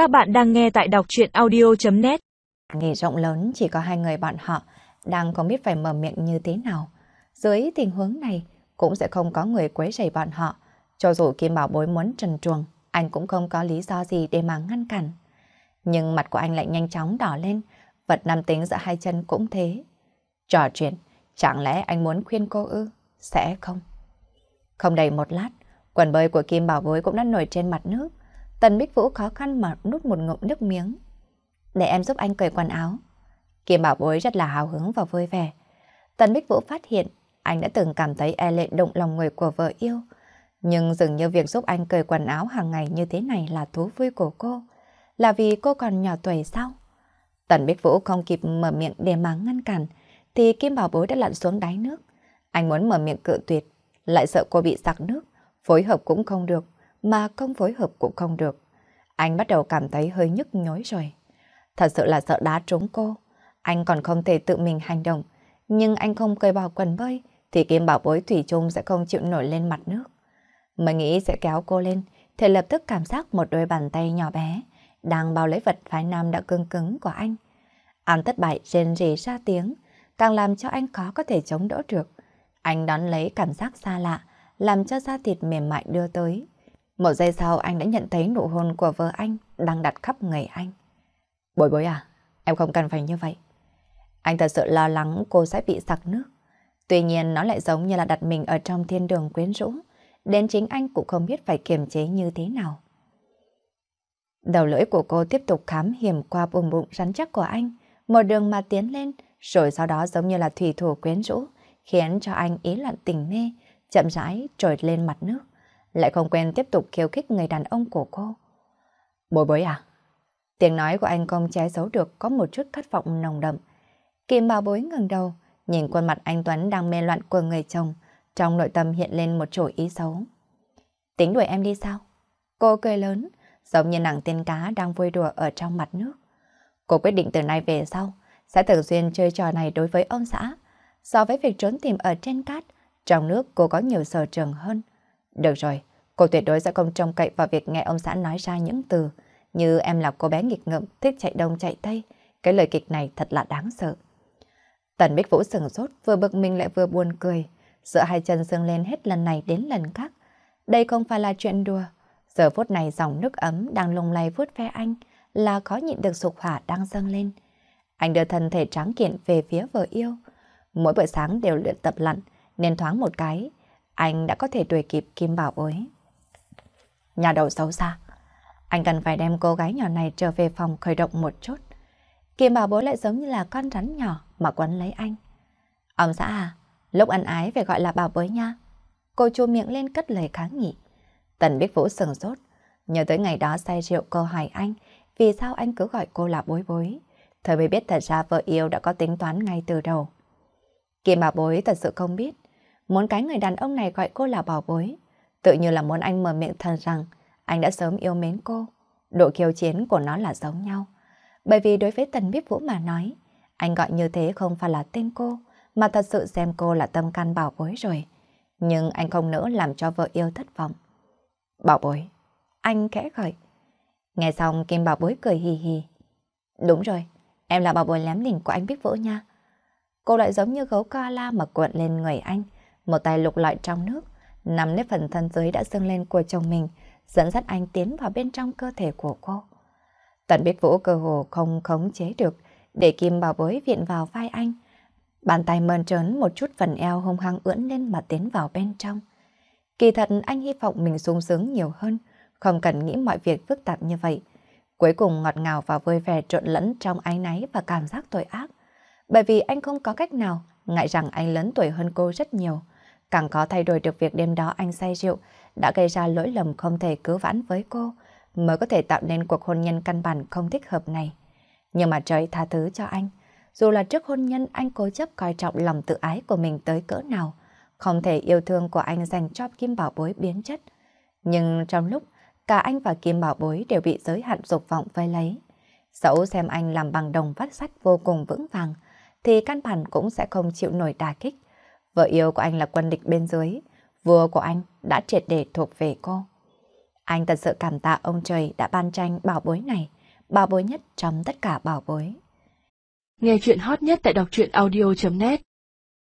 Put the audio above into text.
Các bạn đang nghe tại đọc chuyện audio.net nghề rộng lớn chỉ có hai người bọn họ đang không biết phải mở miệng như thế nào. Dưới tình huống này cũng sẽ không có người quấy rầy bọn họ. Cho dù Kim Bảo Bối muốn trần truồng, anh cũng không có lý do gì để mà ngăn cản. Nhưng mặt của anh lại nhanh chóng đỏ lên, vật nam tính giữa hai chân cũng thế. Trò chuyện, chẳng lẽ anh muốn khuyên cô ư? Sẽ không. Không đầy một lát, quần bơi của Kim Bảo Bối cũng đã nổi trên mặt nước. Tần Bích Vũ khó khăn mà nút một ngụm nước miếng. Để em giúp anh cởi quần áo. Kim Bảo Bối rất là hào hứng và vui vẻ. Tần Bích Vũ phát hiện anh đã từng cảm thấy e lệ động lòng người của vợ yêu. Nhưng dường như việc giúp anh cởi quần áo hàng ngày như thế này là thú vui của cô. Là vì cô còn nhỏ tuổi sao? Tần Bích Vũ không kịp mở miệng để mà ngăn cản, thì Kim Bảo Bối đã lặn xuống đáy nước. Anh muốn mở miệng cự tuyệt, lại sợ cô bị sặc nước, phối hợp cũng không được, mà không phối hợp cũng không được. Anh bắt đầu cảm thấy hơi nhức nhối rồi. Thật sự là sợ đá trúng cô. Anh còn không thể tự mình hành động, nhưng anh không cởi bỏ quần bơi, thì Kim Bảo Bối Thủy chung sẽ không chịu nổi lên mặt nước. Mới nghĩ sẽ kéo cô lên, thì lập tức cảm giác một đôi bàn tay nhỏ bé đang bao lấy vật phái nam đã cứng cứng của anh. Anh thất bại rên rỉ ra tiếng, càng làm cho anh khó có thể chống đỡ được. Anh đón lấy cảm giác xa lạ, làm cho da thịt mềm mại đưa tới. Một giây sau anh đã nhận thấy nụ hôn của vợ anh đang đặt khắp người anh. Bối bối à, em không cần phải như vậy. Anh thật sự lo lắng cô sẽ bị sặc nước. Tuy nhiên nó lại giống như là đặt mình ở trong thiên đường quyến rũ. Đến chính anh cũng không biết phải kiềm chế như thế nào. Đầu lưỡi của cô tiếp tục khám hiểm qua bụng bụng rắn chắc của anh. Một đường mà tiến lên, rồi sau đó giống như là thủy thủ quyến rũ, khiến cho anh ý loạn tình mê, chậm rãi trồi lên mặt nước. Lại không quen tiếp tục khiêu khích người đàn ông của cô. Bối bối à? Tiếng nói của anh không che giấu được có một chút khát vọng nồng đậm. Kim bảo bối ngừng đầu, nhìn khuôn mặt anh Tuấn đang mê loạn của người chồng, trong nội tâm hiện lên một chỗ ý xấu. Tính đuổi em đi sao? Cô cười lớn, giống như nàng tiên cá đang vui đùa ở trong mặt nước. Cô quyết định từ nay về sau, sẽ thường xuyên chơi trò này đối với ông xã. So với việc trốn tìm ở trên cát, trong nước cô có nhiều sở trường hơn. Được rồi, cô tuyệt đối sẽ không trông cậy vào việc nghe ông xã nói ra những từ như em là cô bé nghịch ngợm, thích chạy đông chạy tây. Cái lời kịch này thật là đáng sợ. Tần Bích Vũ sừng sốt, vừa bực mình lại vừa buồn cười. Giữa hai chân sưng lên hết lần này đến lần khác. Đây không phải là chuyện đùa. Giờ phút này dòng nước ấm đang lùng lay vuốt ve anh là có nhịn được sục hỏa đang dâng lên. Anh đưa thân thể trắng kiện về phía vợ yêu. Mỗi buổi sáng đều luyện tập lặn nên thoáng một cái, anh đã có thể đuổi kịp Kim Bảo Bối. Nhà đầu xấu xa, anh cần phải đem cô gái nhỏ này trở về phòng khởi động một chút. Kim Bảo Bối lại giống như là con rắn nhỏ mà quấn lấy anh. Ông xã à, lúc ăn ái phải gọi là bảo bối nha. Cô chua miệng lên cất lời kháng nghị. Tần Bích Vũ sừng sốt, nhớ tới ngày đó say rượu cô hỏi anh vì sao anh cứ gọi cô là bối bối. Thời mới biết thật ra vợ yêu đã có tính toán ngay từ đầu. Kim Bảo Bối thật sự không biết, muốn cái người đàn ông này gọi cô là bảo bối, tự như là muốn anh mở miệng thần rằng anh đã sớm yêu mến cô. Độ khiêu chiến của nó là giống nhau. Bởi vì đối với Tần Bích Vũ mà nói, anh gọi như thế không phải là tên cô, mà thật sự xem cô là tâm can bảo bối rồi. Nhưng anh không nỡ làm cho vợ yêu thất vọng. Bảo bối, anh khẽ gọi. Nghe xong Kim bảo bối cười hì hì. Đúng rồi, em là bảo bối lém đỉnh của anh Bích Vũ nha. Cô lại giống như gấu ca la mà cuộn lên người anh, một tay lục lọi trong nước, nắm lấy phần thân dưới đã dâng lên của chồng mình, dẫn dắt anh tiến vào bên trong cơ thể của cô. Tần Bích Vũ cơ hồ không khống chế được, để Kim bảo bối viện vào vai anh. Bàn tay mơn trớn một chút phần eo hung hăng ưỡn lên mà tiến vào bên trong. Kỳ thật anh hy vọng mình sung sướng nhiều hơn, không cần nghĩ mọi việc phức tạp như vậy. Cuối cùng ngọt ngào và vui vẻ trộn lẫn trong áy náy và cảm giác tội ác. Bởi vì anh không có cách nào, ngại rằng anh lớn tuổi hơn cô rất nhiều. Càng có thay đổi được việc đêm đó anh say rượu, đã gây ra lỗi lầm không thể cứu vãn với cô, mới có thể tạo nên cuộc hôn nhân căn bản không thích hợp này. Nhưng mà trời tha thứ cho anh. Dù là trước hôn nhân anh cố chấp coi trọng lòng tự ái của mình tới cỡ nào, không thể yêu thương của anh dành cho Kim Bảo Bối biến chất. Nhưng trong lúc cả anh và Kim Bảo Bối đều bị giới hạn dục vọng vây lấy, dẫu xem anh làm bằng đồng vắt sắt vô cùng vững vàng, thì căn bản cũng sẽ không chịu nổi đà kích. Vợ yêu của anh là quân địch bên dưới, vua của anh đã triệt để thuộc về cô. Anh thật sự cảm tạ ông trời đã ban tranh bảo bối này, bảo bối nhất trong tất cả bảo bối. Nghe chuyện hot nhất tại đọc truyện audio.net